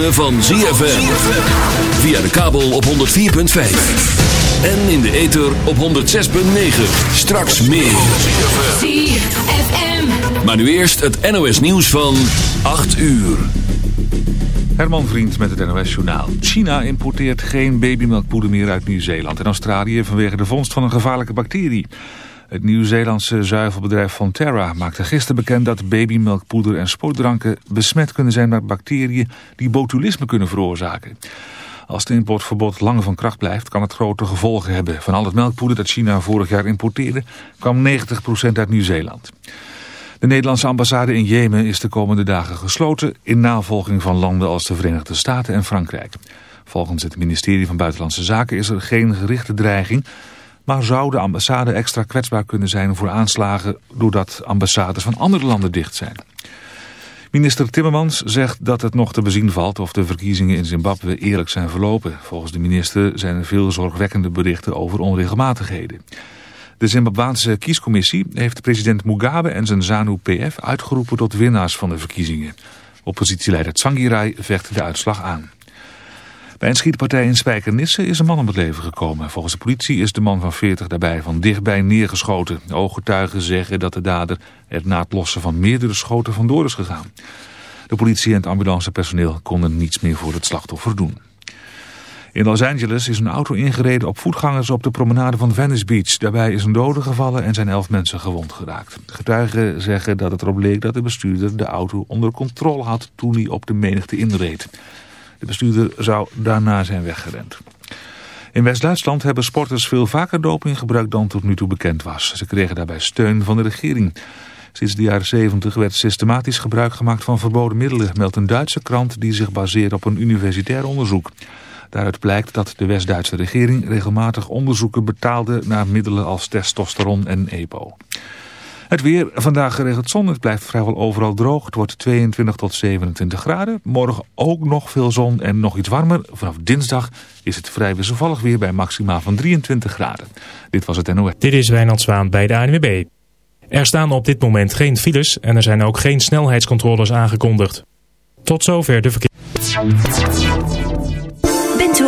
ritme van ZFM. Via de kabel op 104.5. En in de ether op 106.9. Straks meer. ZFM. Maar nu eerst het NOS nieuws van 8 uur. Herman Vriend met het NOS Journaal. China importeert geen babymelkpoeder meer uit Nieuw-Zeeland en Australië vanwege de vondst van een gevaarlijke bacterie. Het Nieuw-Zeelandse zuivelbedrijf Fonterra maakte gisteren bekend dat babymelkpoeder en sportdranken besmet kunnen zijn met bacteriën die botulisme kunnen veroorzaken. Als het importverbod langer van kracht blijft, kan het grote gevolgen hebben. Van al het melkpoeder dat China vorig jaar importeerde, kwam 90% uit Nieuw-Zeeland. De Nederlandse ambassade in Jemen is de komende dagen gesloten... in navolging van landen als de Verenigde Staten en Frankrijk. Volgens het ministerie van Buitenlandse Zaken is er geen gerichte dreiging... maar zou de ambassade extra kwetsbaar kunnen zijn voor aanslagen... doordat ambassades van andere landen dicht zijn. Minister Timmermans zegt dat het nog te bezien valt... of de verkiezingen in Zimbabwe eerlijk zijn verlopen. Volgens de minister zijn er veel zorgwekkende berichten over onregelmatigheden. De Zimbabwaanse kiescommissie heeft president Mugabe en zijn ZANU-PF uitgeroepen tot winnaars van de verkiezingen. Oppositieleider Tsangirai vecht de uitslag aan. Bij een schietpartij in Spijkenisse is een man om het leven gekomen. Volgens de politie is de man van 40 daarbij van dichtbij neergeschoten. Ooggetuigen zeggen dat de dader er na het lossen van meerdere schoten vandoor is gegaan. De politie en het ambulancepersoneel konden niets meer voor het slachtoffer doen. In Los Angeles is een auto ingereden op voetgangers op de promenade van Venice Beach. Daarbij is een dode gevallen en zijn elf mensen gewond geraakt. Getuigen zeggen dat het erop leek dat de bestuurder de auto onder controle had toen hij op de menigte inreed. De bestuurder zou daarna zijn weggerend. In West-Duitsland hebben sporters veel vaker doping gebruikt dan tot nu toe bekend was. Ze kregen daarbij steun van de regering. Sinds de jaren 70 werd systematisch gebruik gemaakt van verboden middelen, meldt een Duitse krant die zich baseert op een universitair onderzoek. Daaruit blijkt dat de West-Duitse regering regelmatig onderzoeken betaalde naar middelen als testosteron en EPO. Het weer, vandaag geregeld zon, het blijft vrijwel overal droog. Het wordt 22 tot 27 graden. Morgen ook nog veel zon en nog iets warmer. Vanaf dinsdag is het vrij wisselvallig weer bij maxima van 23 graden. Dit was het NOS. Dit is Wijnand Zwaan bij de ANWB. Er staan op dit moment geen files en er zijn ook geen snelheidscontroles aangekondigd. Tot zover de verkeer.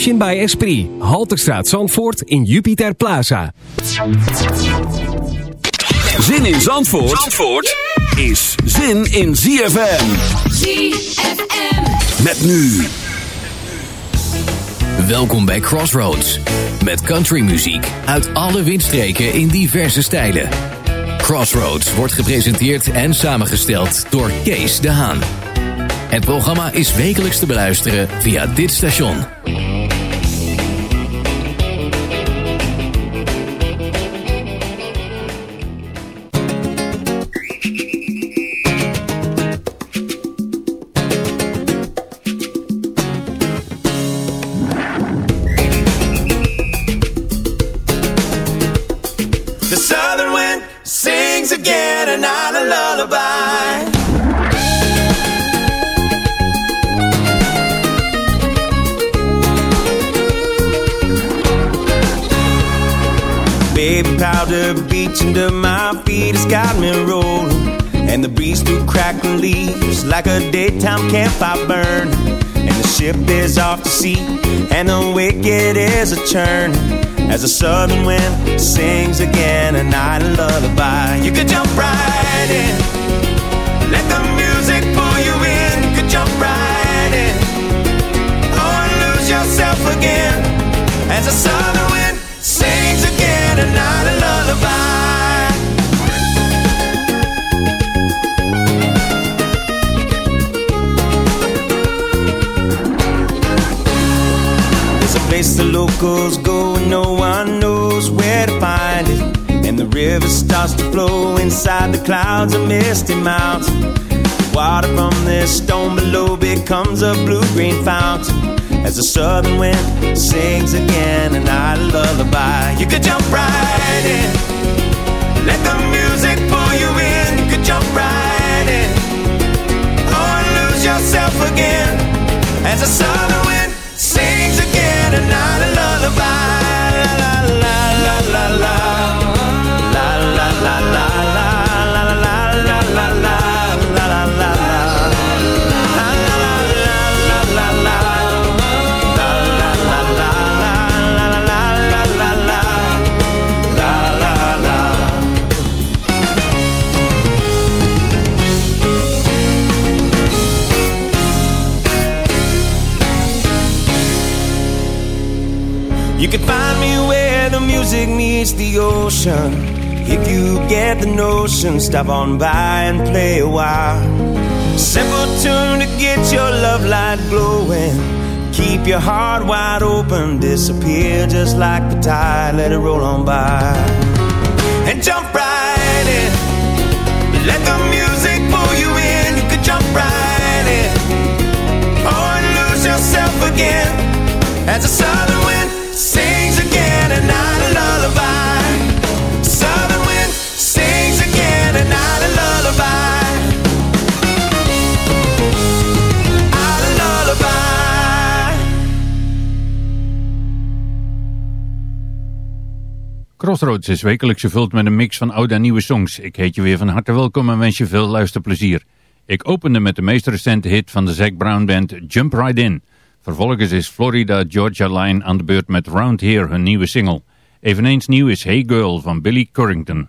Motion by Esprit. Halterstraat Zandvoort in Jupiter Plaza. Zin in Zandvoort, Zandvoort is zin in ZFM. ZFM. Met nu. Welkom bij Crossroads. Met countrymuziek uit alle windstreken in diverse stijlen. Crossroads wordt gepresenteerd en samengesteld door Kees de Haan. Het programma is wekelijks te beluisteren via dit station. Beach under my feet has got me rolling. And the breeze through crackling leaves like a daytime campfire burn. And the ship is off to sea, and the wicked is a churn. As the southern wind sings again a night lullaby. You could jump right in, let the music pull you in. You could jump right in, or lose yourself again. As the southern wind sings again a night place the locals go and no one knows where to find it. And the river starts to flow inside the clouds of misty mountain. The water from this stone below becomes a blue-green fountain. As the southern wind sings again a night lullaby. You could jump right in, let the music pull you in. You could jump right in, or lose yourself again. As the southern wind not a lullaby. Can find me where the music meets the ocean. If you get the notion, stop on by and play a while. Simple tune to get your love light glowing. Keep your heart wide open, disappear just like the tide, let it roll on by. And jump right in, let the music pull you in. You could jump right in, oh, or lose yourself again. As the southern Crossroads is wekelijks gevuld met een mix van oude en nieuwe songs. Ik heet je weer van harte welkom en wens je veel luisterplezier. Ik opende met de meest recente hit van de Zac Brown band Jump Right In. Vervolgens is Florida Georgia Line aan de beurt met Round Here, hun nieuwe single. Eveneens nieuw is Hey Girl van Billy Currington.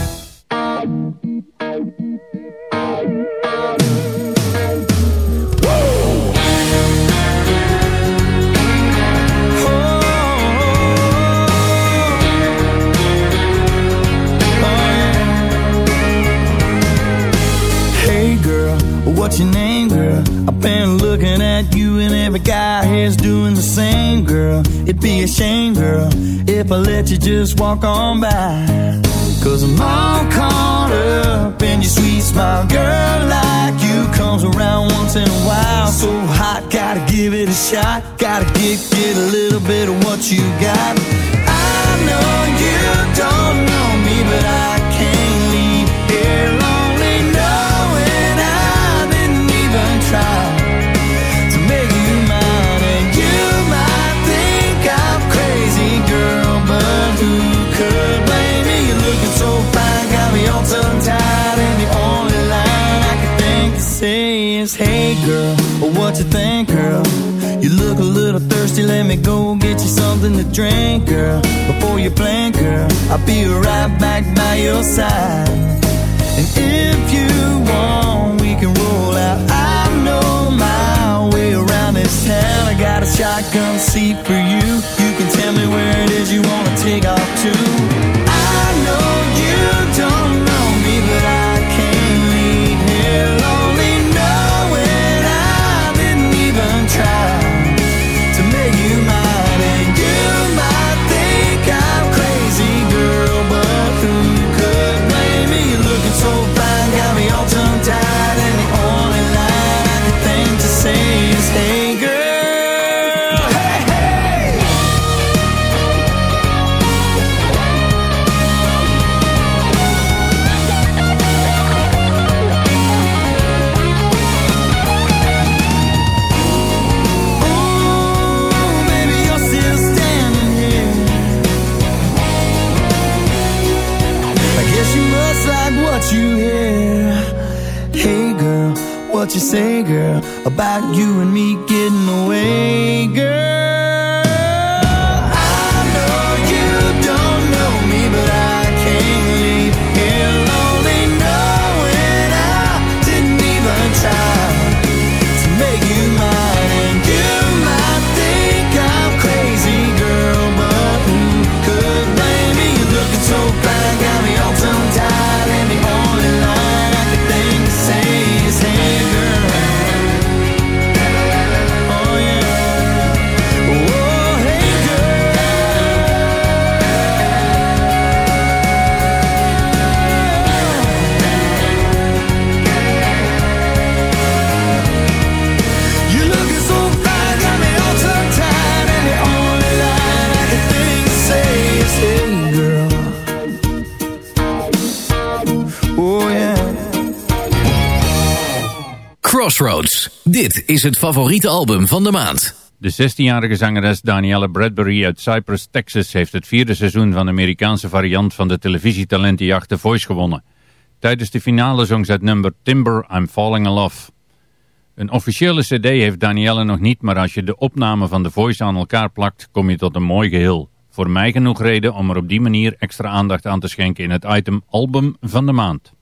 walk on by. Cause I'm all caught up in your sweet smile, girl. Like you comes around once in a while. So hot, gotta give it a shot. Gotta get, get a little bit of what you got. Me go get you something to drink, girl. Before you blink, girl, I'll be right back by your side. And if you want, we can roll out. I know my way around this town. I got a shotgun seat for you. You can tell me where it is you wanna take off to. Dit is het favoriete album van de maand. De 16-jarige zangeres Danielle Bradbury uit Cypress, Texas heeft het vierde seizoen van de Amerikaanse variant van de televisietalentenjacht The Voice gewonnen. Tijdens de finale zong ze het nummer Timber, I'm Falling in Love. Een officiële cd heeft Danielle nog niet, maar als je de opname van The Voice aan elkaar plakt, kom je tot een mooi geheel. Voor mij genoeg reden om er op die manier extra aandacht aan te schenken in het item Album van de Maand.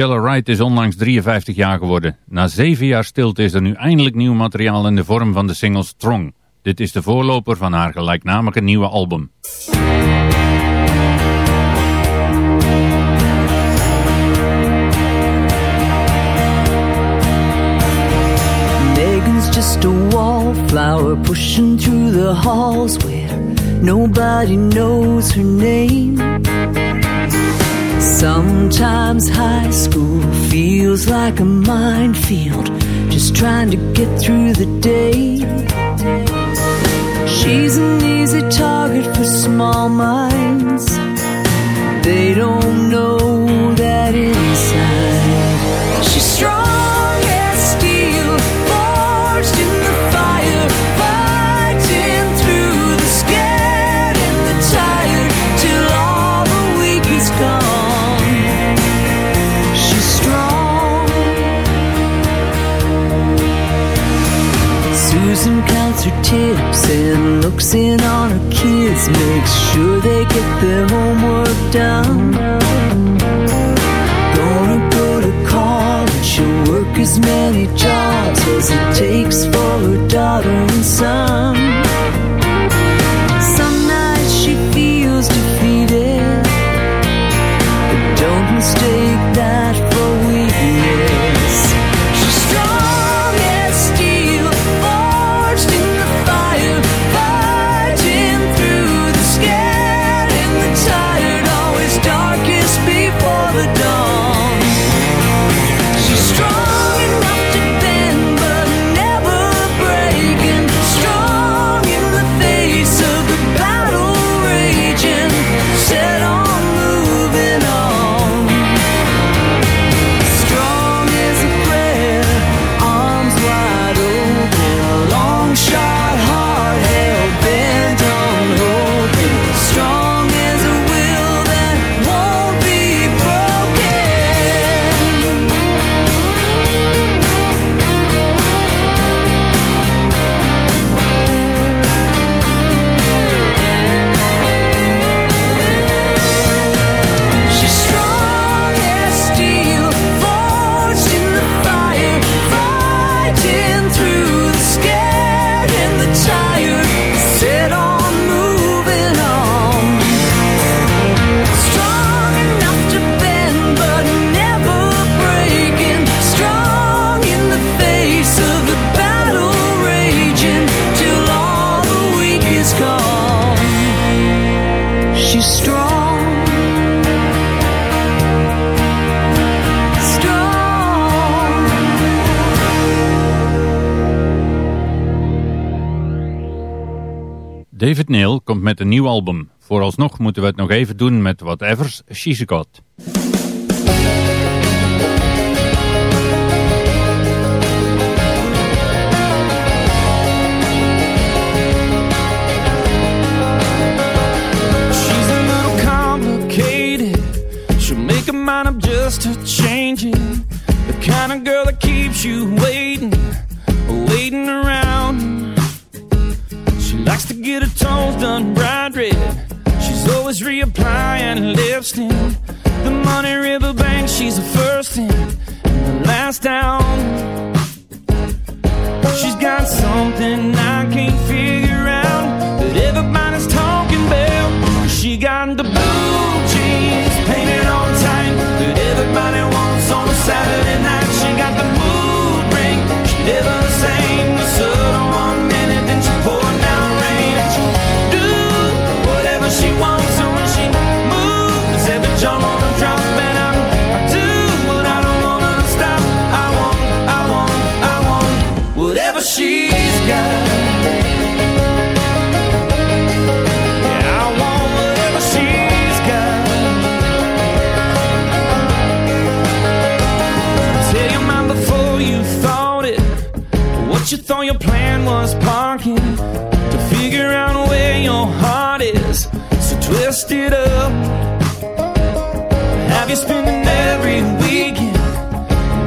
Michelle Wright is onlangs 53 jaar geworden. Na zeven jaar stilte is er nu eindelijk nieuw materiaal in de vorm van de single Strong. Dit is de voorloper van haar gelijknamige nieuwe album. Megan's just a wallflower pushing through the halls where nobody knows her name. Sometimes high school feels like a minefield, just trying to get through the day. She's an easy target for small minds. They don't know that inside. Her tips and looks in on her kids, makes sure they get their homework done. Gonna go to college, she'll work as many jobs as it takes for her daughter and son. David Neal komt met een nieuw album. Vooralsnog moeten we het nog even doen met Whatever's She's Got. A a just to change it. The kind of girl that keeps you waiting, waiting around. Likes to get her toes done bright red. She's always reapplying lipstick. The money river bank, she's the first in and the last down. She's got something I can't figure out that everybody's talking about. She got the blue jeans painted on tight that everybody wants on a Saturday night. She got the mood ring, she never thought your plan was parking to figure out where your heart is. So twist it up. Have you spending every weekend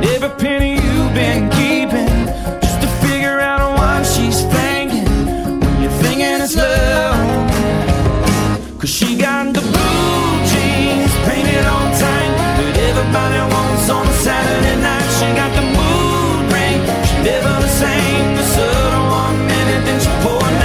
every penny you've been keeping just to figure out why she's thinking when you're thinking it's love? Cause she got the blue jeans painted on tight that everybody wants on same. The never the same. The subtle one minute, then she pouring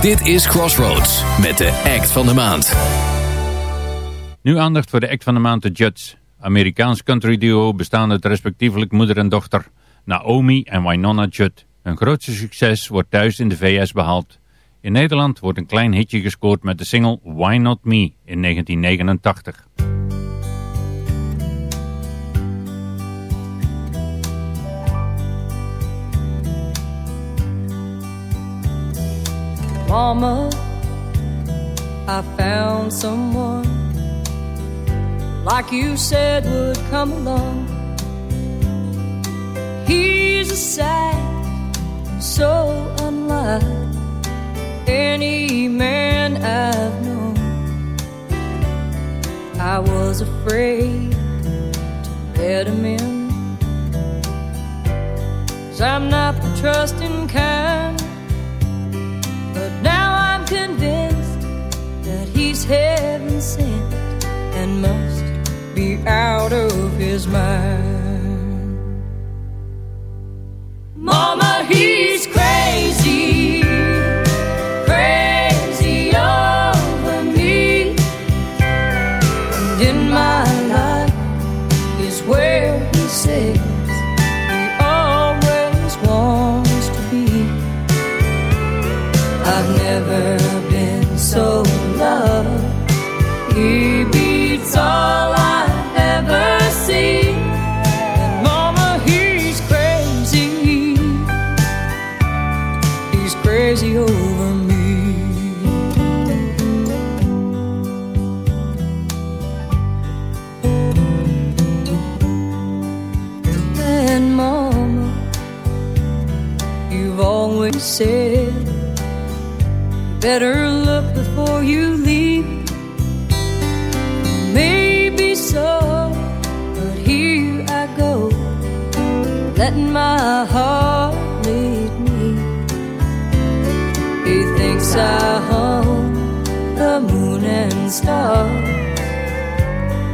Dit is Crossroads met de act van de maand. Nu aandacht voor de act van de maand, de Judds. Amerikaans country duo bestaande uit respectievelijk moeder en dochter. Naomi en Winona Judd. Hun grootste succes wordt thuis in de VS behaald. In Nederland wordt een klein hitje gescoord met de single Why Not Me in 1989. Mama, I found someone like you said would come along. He's a sight so unlike any man I've known. I was afraid to let him in. Cause I'm not the trusting kind. But now I'm convinced that he's heaven sent and must be out of his mind. Mama, he's crazy, said Better look before you leave. Maybe so, but here I go, letting my heart lead me. He thinks I hung the moon and stars.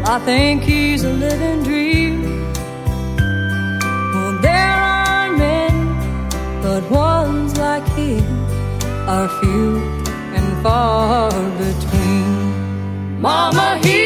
I think he's a living dream. Are few and far between. Mama, he's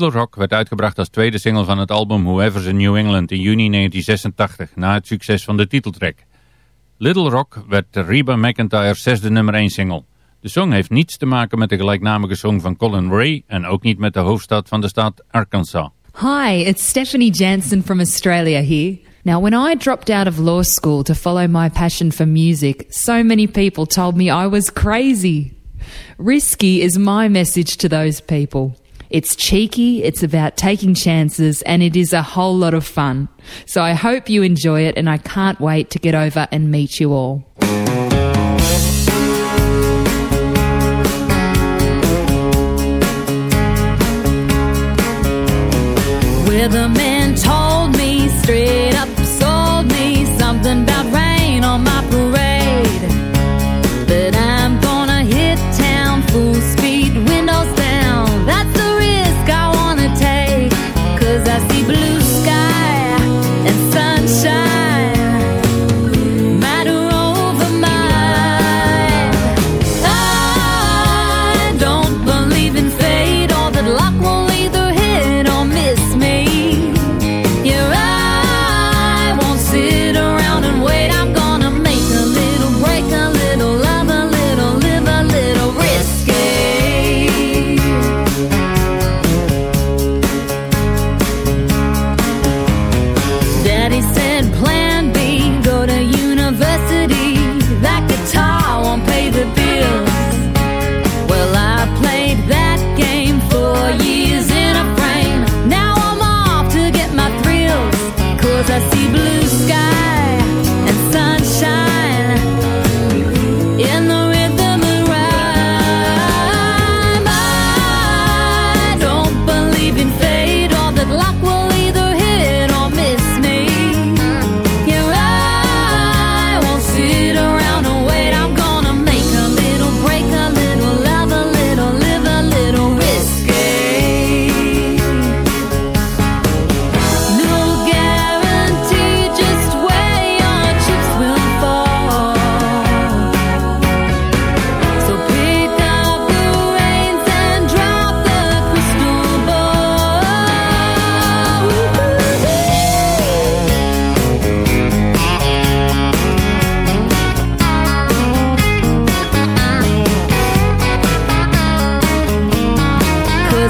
Little Rock werd uitgebracht als tweede single van het album Whoever's in New England in juni 1986, na het succes van de titeltrack. Little Rock werd Reba McIntyre's zesde nummer 1 single. De song heeft niets te maken met de gelijknamige song van Colin Ray en ook niet met de hoofdstad van de staat Arkansas. Hi, it's Stephanie Jansen from Australia here. Now, when I dropped out of law school to follow my passion for music, so many people told me I was crazy. Risky is my message to those people. It's cheeky, it's about taking chances, and it is a whole lot of fun. So I hope you enjoy it, and I can't wait to get over and meet you all. We're the men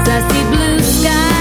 cause I see blue sky.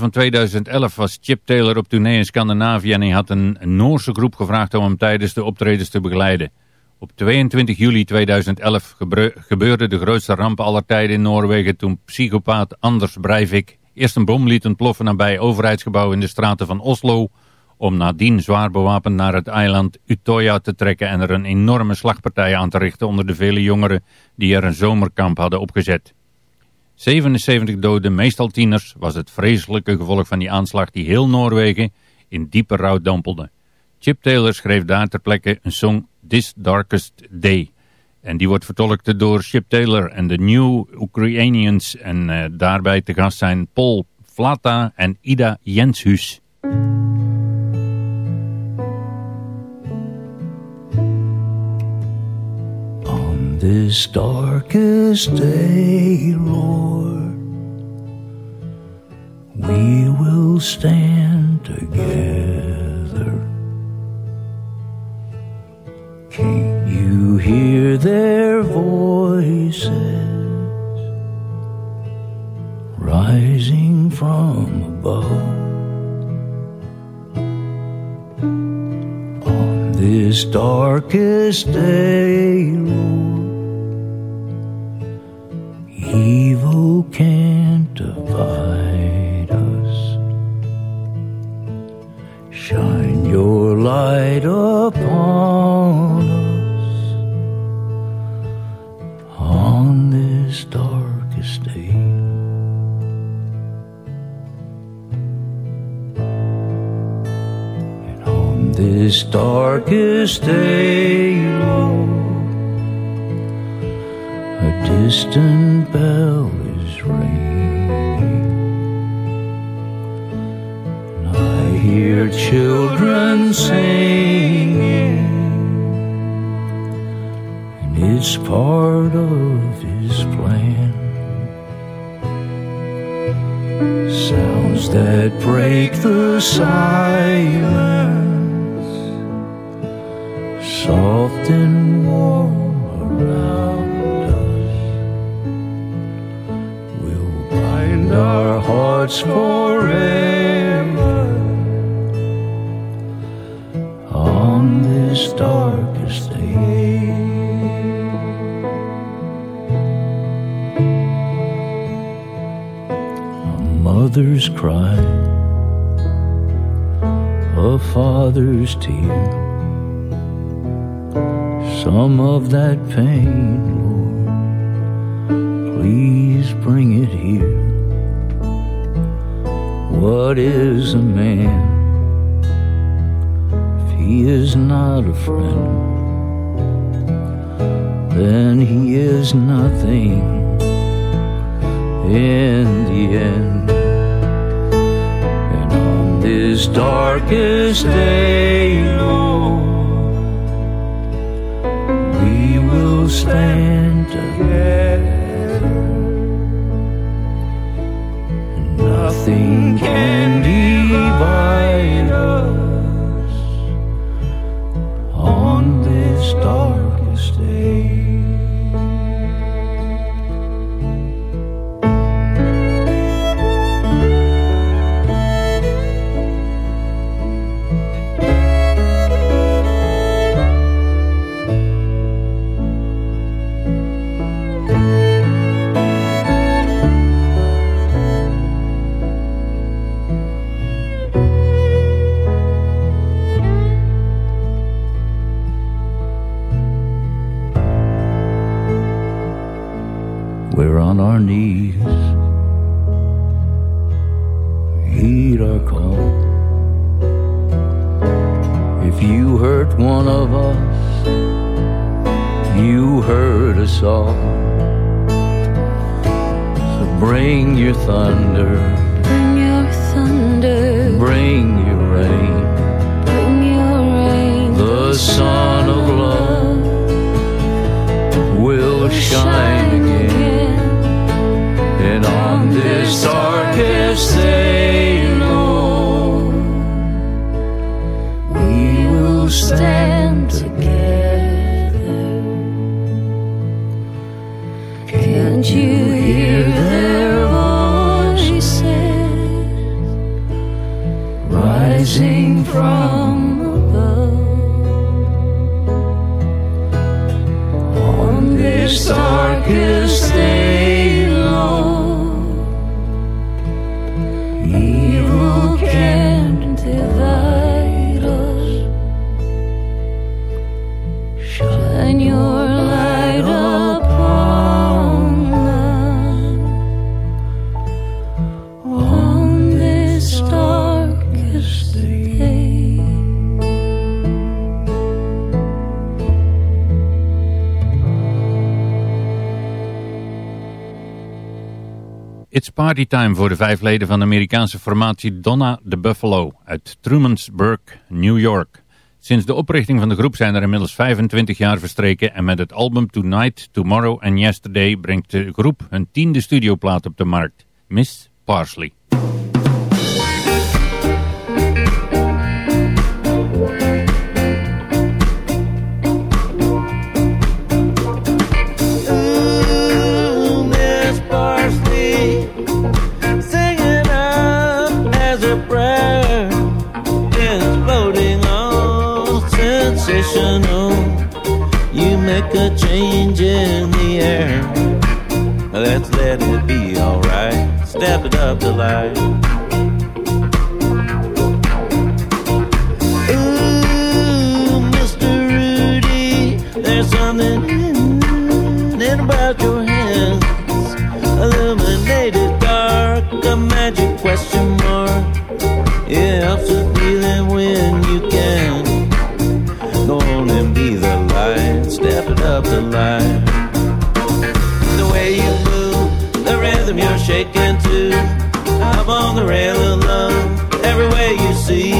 Van 2011 was Chip Taylor op tournee in Scandinavië en hij had een Noorse groep gevraagd om hem tijdens de optredens te begeleiden. Op 22 juli 2011 gebreu- gebeurde de grootste ramp aller tijden in Noorwegen toen psychopaat Anders Breivik eerst een bom liet ontploffen nabij overheidsgebouw in de straten van Oslo om nadien zwaar bewapend naar het eiland Utøya te trekken en er een enorme slagpartij aan te richten onder de vele jongeren die er een zomerkamp hadden opgezet. 77 doden, meestal tieners, was het vreselijke gevolg van die aanslag die heel Noorwegen in diepe rouw dompelde. Chip Taylor schreef daar ter plekke een song This Darkest Day. En die wordt vertolkt door Chip Taylor en de New Ukrainians. En eh, daarbij te gast zijn Paul Vlata en Ida Jenshus. This darkest day, Lord, we will stand together. Can't you hear their voices rising from above? On this darkest day, Lord, evil can't divide us. Shine your light upon us on this darkest day. On this darkest day, Lord, distant bell is ringing. And I hear children singing, and it's part of his plan. Sounds that break the silence, soft and warm around our hearts forever on this darkest day. A mother's cry, a father's tear, some of that pain, Lord, please bring it here. What is a man if he is not a friend? Then he is nothing in the end. And on this darkest day, Lord, we will stand together. Nothing can divide us bring your thunder, Bring your thunder, bring your rain. bring your rain. The sun of love will shine again. And on this darkest day, party time voor de vijf leden van de Amerikaanse formatie Donna the Buffalo uit Trumansburg, New York. Sinds de oprichting van de groep zijn er inmiddels 25 jaar verstreken en met het album Tonight, Tomorrow and Yesterday brengt de groep hun tiende studioplaat op de markt, Miss Parsley. Sensational. You make a change in the air. Let's let it be alright. Step it up to life. Up the way you move, the rhythm you're shaking to. Up on the rail of love, every you see.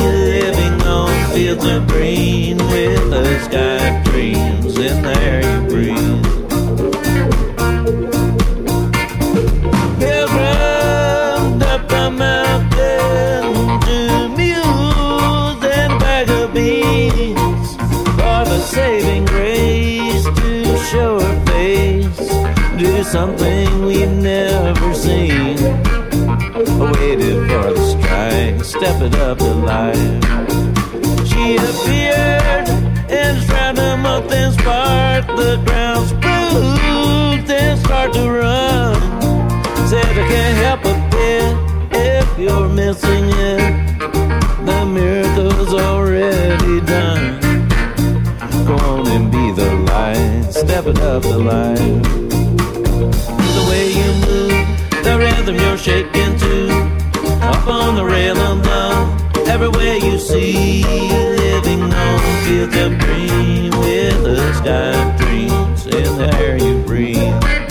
Living on fields of green with the sky of dreams in the air you breathe. Something we've never seen. Waited for the strike, step it up to life. She appeared and shroud a month and spark the ground spruce and start to run. Said I can't help a bit if you're missing it. The miracle's already done. Go on and be the light, step it up the line. The way you move, the rhythm you're shaking to. Up on the rail of love, everywhere you see. Living on fields of green with a sky of dreams in the air you breathe.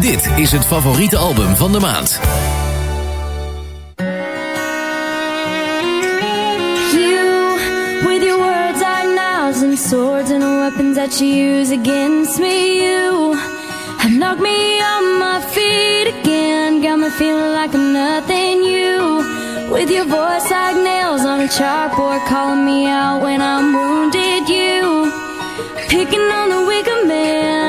Dit is het favoriete album van de maand. You, with your words are knives and swords and weapons that you use against me. You have knocked me on my feet again. Got me feeling like I'm nothing. You, with your voice like nails on a chalkboard, calling me out when I'm wounded. You, picking on the weaker man.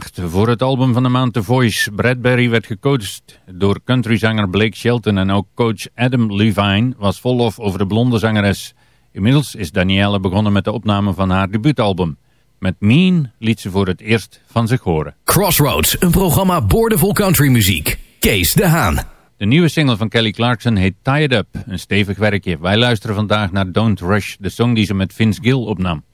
voor het album van de maand The Voice. Bradbury werd gecoacht door countryzanger Blake Shelton en ook coach Adam Levine was vol lof over de blonde zangeres. Inmiddels is Danielle begonnen met de opname van haar debuutalbum. Met Mean liet ze voor het eerst van zich horen. Crossroads, een programma boordevol countrymuziek. Kees de Haan. De nieuwe single van Kelly Clarkson heet Tied Up, een stevig werkje. Wij luisteren vandaag naar Don't Rush, de song die ze met Vince Gill opnam.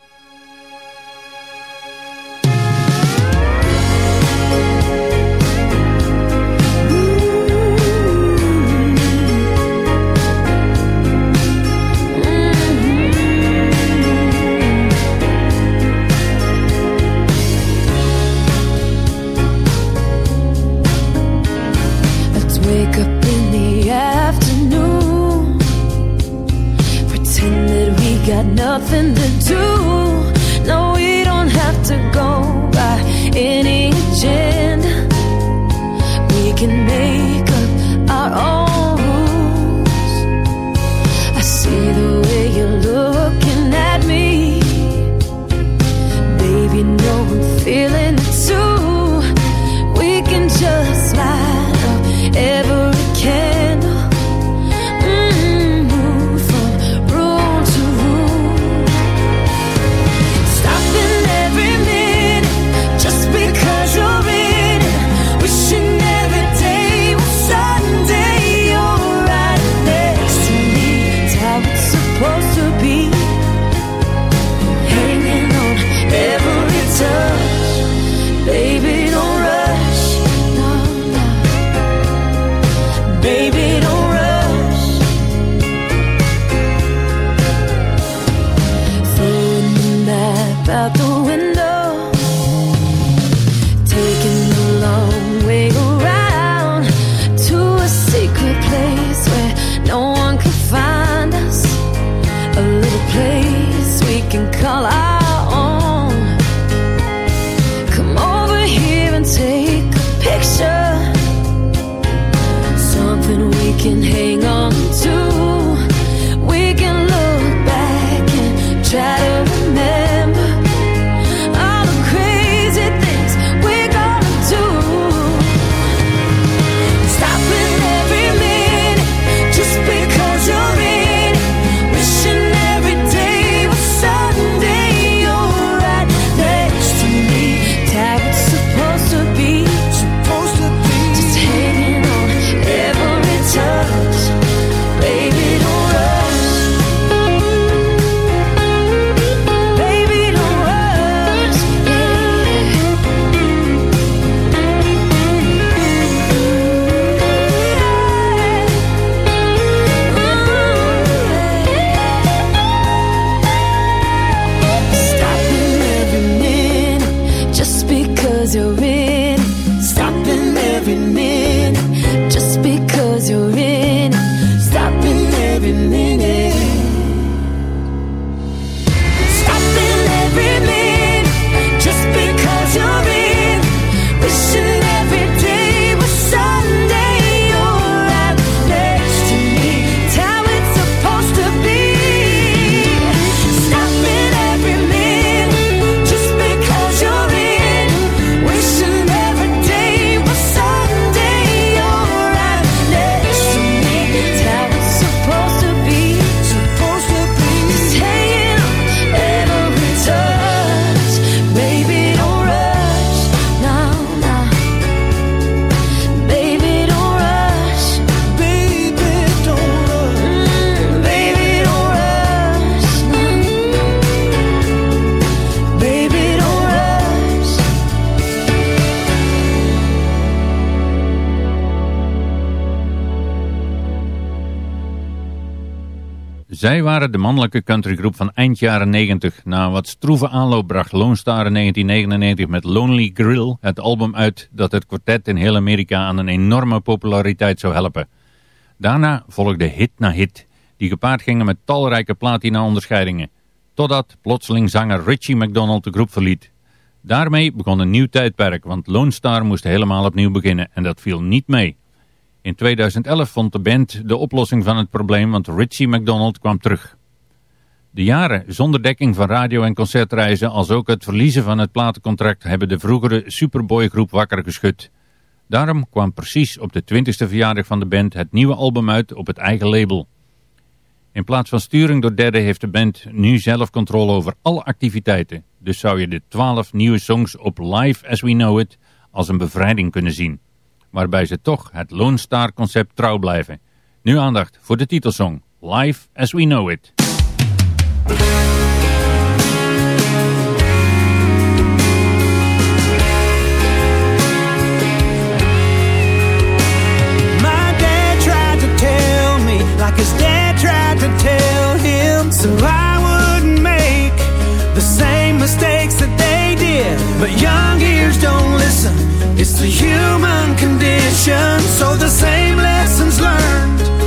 Zij waren de mannelijke countrygroep van eind jaren 90. Na wat stroeve aanloop bracht Lone Star in 1999 met Lonely Grill het album uit dat het kwartet in heel Amerika aan een enorme populariteit zou helpen. Daarna volgde hit na hit, die gepaard gingen met talrijke platina-onderscheidingen. Totdat plotseling zanger Richie McDonald de groep verliet. Daarmee begon een nieuw tijdperk, want Lone Star moest helemaal opnieuw beginnen en dat viel niet mee. In 2011 vond de band de oplossing van het probleem, want Richie McDonald kwam terug. De jaren zonder dekking van radio- en concertreizen, als ook het verliezen van het platencontract, hebben de vroegere Superboy-groep wakker geschud. Daarom kwam precies op de 20ste verjaardag van de band het nieuwe album uit op het eigen label. In plaats van sturing door derden heeft de band nu zelf controle over alle activiteiten. Dus zou je de 12 nieuwe songs op Live As We Know It als een bevrijding kunnen zien. Waarbij ze toch het Lone Star concept trouw blijven. Nu aandacht voor de titelsong Live As We Know It. My dad tried to tell me, like his dad tried to tell him, so I wouldn't make the same did. But young ears don't listen, it's the human condition. So the same lessons learned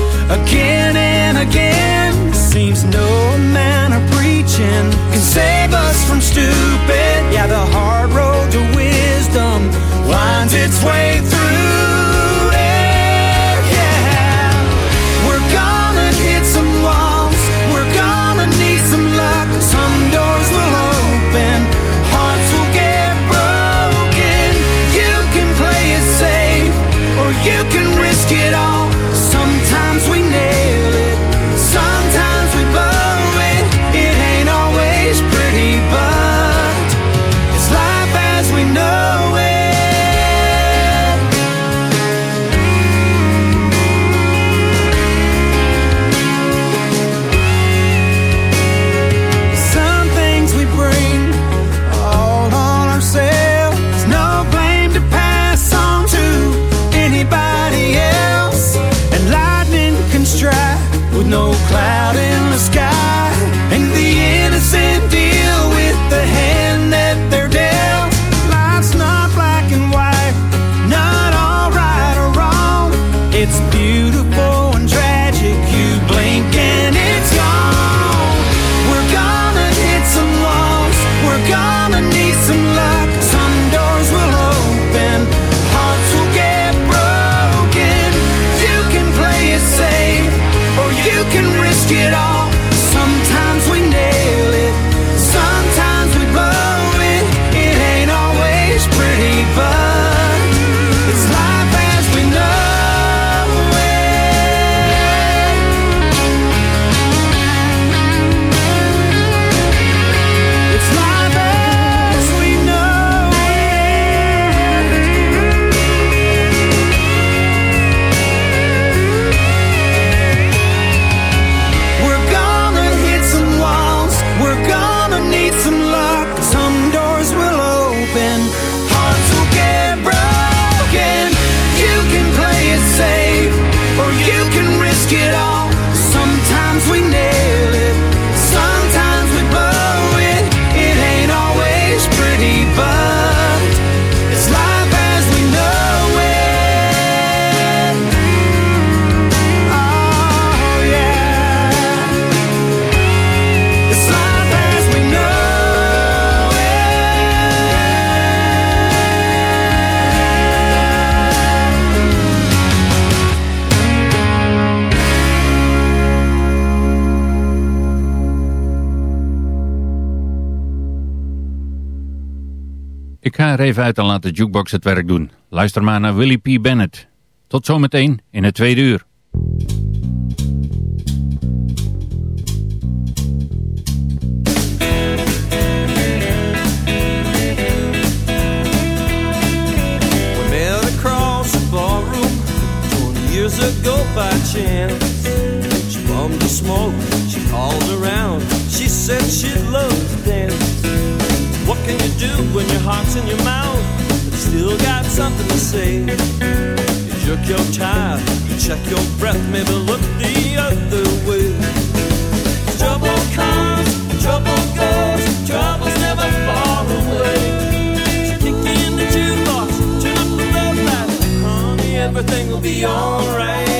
Uit en laat de jukebox het werk doen. Luister maar naar Willie P. Bennett. Tot zometeen in het tweede uur. We met across a barroom 20 years ago by chance. She bummed a smoke, she called around. She said she'd love to dance. can you do when your heart's in your mouth? But still got something to say. You jerk your tire, you check your breath, maybe look the other way. Trouble comes, trouble goes, trouble's never far away. So kick in the jukebox, turn up the low light, honey, everything will be alright.